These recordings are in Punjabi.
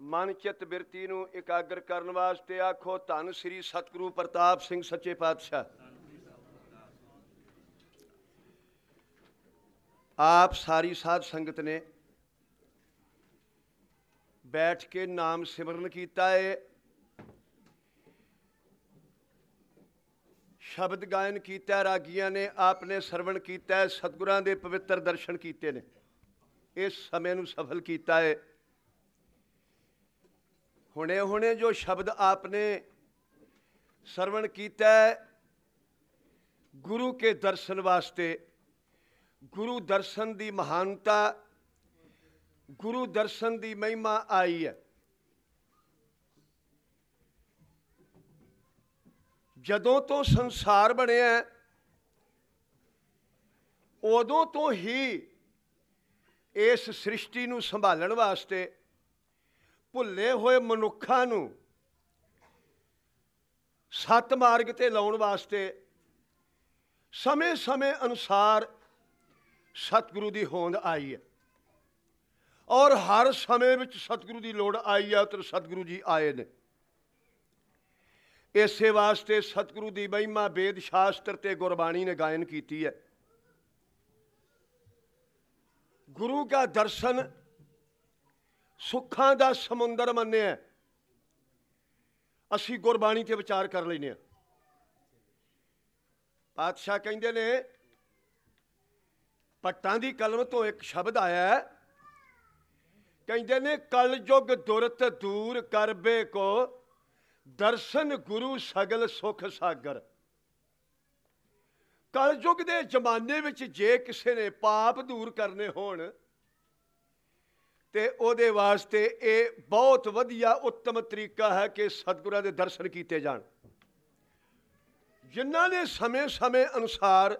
ਮਨ ਚਿੱਤ ਬਿਰਤੀ ਨੂੰ ਇਕਾਗਰ ਕਰਨ ਵਾਸਤੇ ਆਖੋ, ਧੰਨ ਸ੍ਰੀ ਸਤਿਗੁਰੂ ਪ੍ਰਤਾਪ ਸਿੰਘ ਸੱਚੇ ਪਾਤਸ਼ਾਹ। ਆਪ ਸਾਰੀ ਸਾਧ ਸੰਗਤ ਨੇ ਬੈਠ ਕੇ ਨਾਮ ਸਿਮਰਨ ਕੀਤਾ ਏ। ਸ਼ਬਦ ਗਾਇਨ ਕੀਤਾ, ਰਾਗੀਆਂ ਨੇ ਆਪ ਨੇ ਸਰਵਣ ਕੀਤਾ, ਸਤਿਗੁਰਾਂ ਦੇ ਪਵਿੱਤਰ ਦਰਸ਼ਨ ਕੀਤੇ ਨੇ। ਇਸ ਸਮੇਂ ਨੂੰ ਸਫਲ ਕੀਤਾ ਏ। ਹੁਣੇ ਹੁਣੇ ਜੋ ਸ਼ਬਦ ਆਪਨੇ ਸਰਵਣ ਕੀਤਾ ਗੁਰੂ ਕੇ ਦਰਸ਼ਨ ਵਾਸਤੇ, ਗੁਰੂ ਦਰਸ਼ਨ ਦੀ ਮਹਾਨਤਾ, ਗੁਰੂ ਦਰਸ਼ਨ ਦੀ ਮਹਿਮਾ ਆਈ ਹੈ। ਜਦੋਂ ਤੋਂ ਸੰਸਾਰ ਬਣਿਆ ਉਦੋਂ ਤੋਂ ਹੀ ਇਸ ਸ੍ਰਿਸ਼ਟੀ ਨੂੰ ਸੰਭਾਲਣ ਵਾਸਤੇ ਭੁੱਲੇ ਹੋਏ ਮਨੁੱਖਾਂ ਨੂੰ ਸਤ ਮਾਰਗ ਤੇ ਲਾਉਣ ਵਾਸਤੇ ਸਮੇਂ-ਸਮੇਂ ਅਨੁਸਾਰ ਸਤਿਗੁਰੂ ਦੀ ਹੋਂਦ ਆਈ ਹੈ। ਔਰ ਹਰ ਸਮੇਂ ਵਿੱਚ ਸਤਿਗੁਰੂ ਦੀ ਲੋੜ ਆਈ ਹੈ ਤੇ ਸਤਿਗੁਰੂ ਜੀ ਆਏ ਨੇ। ਇਸੇ ਵਾਸਤੇ ਸਤਿਗੁਰੂ ਦੀ ਮਹਿਮਾ ਵੇਦ ਸ਼ਾਸਤਰ ਤੇ ਗੁਰਬਾਣੀ ਨੇ ਗਾਇਨ ਕੀਤੀ ਹੈ। ਗੁਰੂ ਦਾ ਦਰਸ਼ਨ ਸੁੱਖਾਂ ਦਾ ਸਮੁੰਦਰ ਮੰਨਿਆ ਅਸੀਂ ਗੁਰਬਾਣੀ ਤੇ ਵਿਚਾਰ ਕਰ ਲੈਨੇ ਆ ਪਾਤਸ਼ਾਹ ਕਹਿੰਦੇ ਨੇ, ਪੱਟਾਂ ਦੀ ਕਲਮ ਤੋਂ ਇੱਕ ਸ਼ਬਦ ਆਇਆ ਕਹਿੰਦੇ ਨੇ, ਕਲ ਯੁਗ ਦੁਰਤ ਦੂਰ ਕਰਬੇ ਕੋ, ਦਰਸ਼ਨ ਗੁਰੂ ਸਗਲ ਸੁਖ ਸਾਗਰ। ਕਲ ਯੁਗ ਦੇ ਜ਼ਮਾਨੇ ਵਿੱਚ ਜੇ ਕਿਸੇ ਨੇ ਪਾਪ ਦੂਰ ਕਰਨੇ ਹੋਣ ਤੇ ਉਹਦੇ ਵਾਸਤੇ ਇਹ ਬਹੁਤ ਵਧੀਆ ਉੱਤਮ ਤਰੀਕਾ ਹੈ ਕਿ ਸਤਿਗੁਰਾਂ ਦੇ ਦਰਸ਼ਨ ਕੀਤੇ ਜਾਣ। ਜਿਨ੍ਹਾਂ ਨੇ ਸਮੇਂ-ਸਮੇਂ ਅਨੁਸਾਰ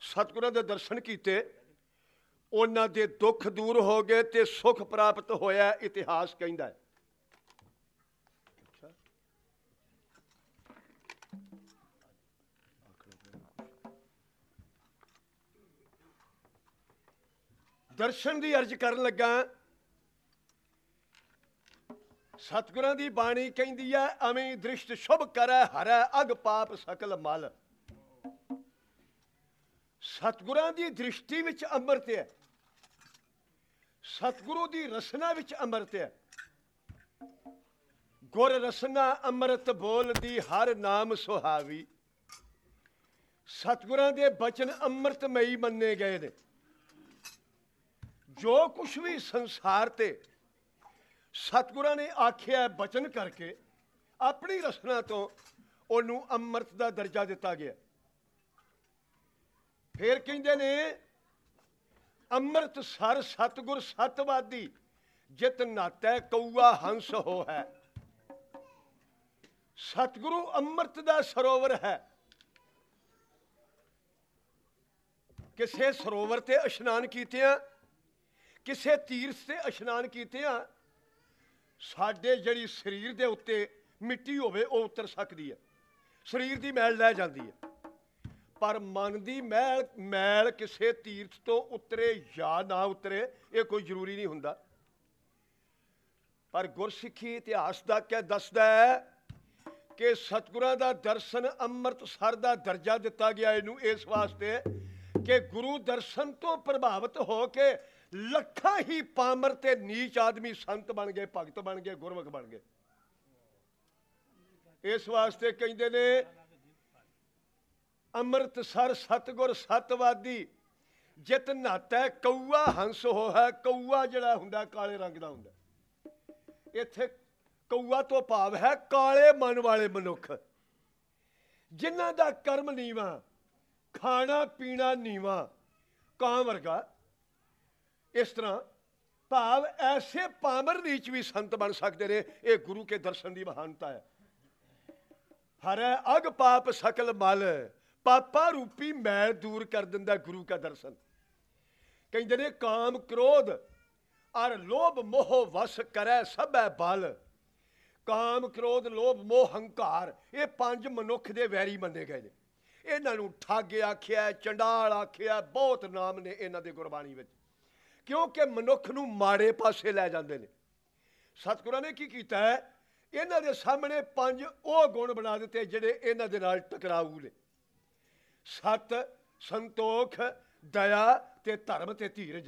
ਸਤਿਗੁਰਾਂ ਦੇ ਦਰਸ਼ਨ ਕੀਤੇ, ਉਹਨਾਂ ਦੇ ਦੁੱਖ ਦੂਰ ਹੋ ਗਏ ਤੇ ਸੁਖ ਪ੍ਰਾਪਤ ਹੋਇਆ ਇਤਿਹਾਸ ਕਹਿੰਦਾ ਹੈ। ਦਰਸ਼ਨ ਦੀ ਅਰਜ਼ ਕਰਨ ਲੱਗਾ। ਸਤਿਗੁਰਾਂ ਦੀ ਬਾਣੀ ਕਹਿੰਦੀ ਹੈ ਅਵੇਂ ਦ੍ਰਿਸ਼ਟ ਸ਼ੁਭ ਕਰੈ, ਹਰੈ ਅਗ ਪਾਪ ਸਕਲ ਮਲ। ਸਤਿਗੁਰਾਂ ਦੀ ਦ੍ਰਿਸ਼ਟੀ ਵਿੱਚ ਅੰਮ੍ਰਿਤ ਹੈ ਸਤਿਗੁਰੂ ਦੀ ਰਸਨਾ ਵਿੱਚ ਅੰਮ੍ਰਿਤ ਹੈ ਗੁਰ ਰਸਨਾ ਅੰਮ੍ਰਿਤ ਬੋਲਦੀ, ਹਰ ਨਾਮ ਸੁਹਾਵੀ। ਸਤਿਗੁਰਾਂ ਦੇ ਬਚਨ ਅੰਮ੍ਰਿਤਮਈ ਮੰਨੇ ਗਏ ਨੇ। ਜੋ ਕੁਝ ਵੀ ਸੰਸਾਰ ਤੇ ਸਤਿਗੁਰਾਂ ਨੇ ਆਖਿਆ ਬਚਨ ਕਰਕੇ, ਆਪਣੀ ਰਸਨਾ ਤੋਂ ਉਹਨੂੰ ਅੰਮ੍ਰਿਤ ਦਾ ਦਰਜਾ ਦਿੱਤਾ ਗਿਆ। ਫਿਰ ਕਹਿੰਦੇ ਨੇ, ਅੰਮ੍ਰਿਤ ਸਰ ਸਤਗੁਰ ਸਤਵਾਦੀ, ਜਿਤ ਨਾਤੈ ਕਊਆ ਹੰਸ ਹੋ ਹੈ। ਸਤਗੁਰੂ ਅੰਮ੍ਰਿਤ ਦਾ ਸਰੋਵਰ ਹੈ। ਕਿਸੇ ਸਰੋਵਰ ਤੇ ਇਸ਼ਨਾਨ ਕੀਤਿਆਂ ਕਿਸੇ ਤੀਰਥ ਤੇ ਇਸ਼ਨਾਨ ਕੀਤੇ ਆ, ਸਾਡੇ ਜਿਹੜੀ ਸਰੀਰ ਦੇ ਉੱਤੇ ਮਿੱਟੀ ਹੋਵੇ, ਉਹ ਉਤਰ ਸਕਦੀ ਹੈ ਸਰੀਰ ਦੀ ਮੈਲ ਲੈ ਜਾਂਦੀ ਹੈ ਪਰ ਮਨ ਦੀ ਮੈਲ ਮੈਲ ਕਿਸੇ ਤੀਰਥ ਤੋਂ ਉਤਰੇ ਜਾਂ ਨਾ ਉਤਰੇ, ਇਹ ਕੋਈ ਜ਼ਰੂਰੀ ਨਹੀਂ ਹੁੰਦਾ। ਪਰ ਗੁਰਸਿੱਖੀ ਇਤਿਹਾਸ ਦਾ ਕਹਿ ਦੱਸਦਾ ਹੈ ਕਿ ਸਤਿਗੁਰਾਂ ਦਾ ਦਰਸ਼ਨ ਅੰਮ੍ਰਿਤਸਰ ਦਾ ਦਰਜਾ ਦਿੱਤਾ ਗਿਆ ਇਹਨੂੰ ਇਸ ਵਾਸਤੇ ਕਿ ਗੁਰੂ ਦਰਸ਼ਨ ਤੋਂ ਪ੍ਰਭਾਵਿਤ ਹੋ ਕੇ ਲੱਖਾਂ ਹੀ ਪਾਮਰ ਤੇ ਨੀਚ ਆਦਮੀ ਸੰਤ ਬਣ ਗਏ, ਭਗਤ ਬਣ ਗਏ, ਗੁਰਮੁਖ ਬਣ ਗਏ। ਇਸ ਵਾਸਤੇ ਕਹਿੰਦੇ ਨੇ, ਅੰਮ੍ਰਿਤਸਰ ਸਤਗੁਰ ਸਤਵਾਦੀ, ਜਿਤ ਨਾਤਾ ਕਊਆ ਹੰਸ ਹੋ ਹੈ ਕਊਆ ਜਿਹੜਾ ਹੁੰਦਾ ਕਾਲੇ ਰੰਗ ਦਾ ਹੁੰਦਾ। ਇੱਥੇ ਕਊਆ ਤੋਂ ਭਾਵ ਹੈ ਕਾਲੇ ਮਨ ਵਾਲੇ ਮਨੁੱਖ। ਜਿਨ੍ਹਾਂ ਦਾ ਕਰਮ ਨੀਵਾ, ਖਾਣਾ ਪੀਣਾ ਨੀਵਾ, ਕਾਂ ਵਰਗਾ ਇਸ ਤਰ੍ਹਾਂ, ਭਾਵ ਐਸੇ ਪਾਮਰ ਨੀਚ ਵੀ ਸੰਤ ਬਣ ਸਕਦੇ ਨੇ, ਇਹ ਗੁਰੂ ਕੇ ਦਰਸ਼ਨ ਦੀ ਮਹਾਨਤਾ ਹੈ। ਹਰੈ ਅਗ ਪਾਪ ਸਕਲ ਮਲ, ਪਾਪਾ ਰੂਪੀ ਮੈਲ ਦੂਰ ਕਰ ਦਿੰਦਾ ਗੁਰੂ ਕਾ ਦਰਸ਼ਨ। ਕਹਿੰਦੇ ਨੇ, ਕਾਮ ਕ੍ਰੋਧ, ਅਰ ਲੋਭ ਮੋਹ ਵਸ ਕਰੈ ਸਭੈ ਬਲ। ਕਾਮ ਕ੍ਰੋਧ, ਲੋਭ ਮੋਹ, ਹੰਕਾਰ, ਇਹ ਪੰਜ ਮਨੁੱਖ ਦੇ ਵੈਰੀ ਮੰਨੇ ਗਏ ਨੇ। ਇਹਨਾਂ ਨੂੰ ਠੱਗ ਆਖਿਆ, ਚੰਡਾਲ ਆਖਿਆ, ਬਹੁਤ ਨਾਮ ਨੇ ਇਹਨਾਂ ਦੇ ਗੁਰਬਾਣੀ ਵਿੱਚ। ਕਿਉਂਕਿ ਮਨੁੱਖ ਨੂੰ ਮਾੜੇ ਪਾਸੇ ਲੈ ਜਾਂਦੇ ਨੇ। ਸਤਿਗੁਰਾਂ ਨੇ ਕੀ ਕੀਤਾ ਹੈ? ਇਹਨਾਂ ਦੇ ਸਾਹਮਣੇ ਪੰਜ ਉਹ ਗੁਣ ਬਣਾ ਦਿੱਤੇ ਜਿਹੜੇ ਇਹਨਾਂ ਦੇ ਨਾਲ ਟਕਰਾਊ ਨੇ। ਸਤ, ਸੰਤੋਖ, ਦਇਆ ਤੇ ਧਰਮ ਤੇ ਧੀਰਜ।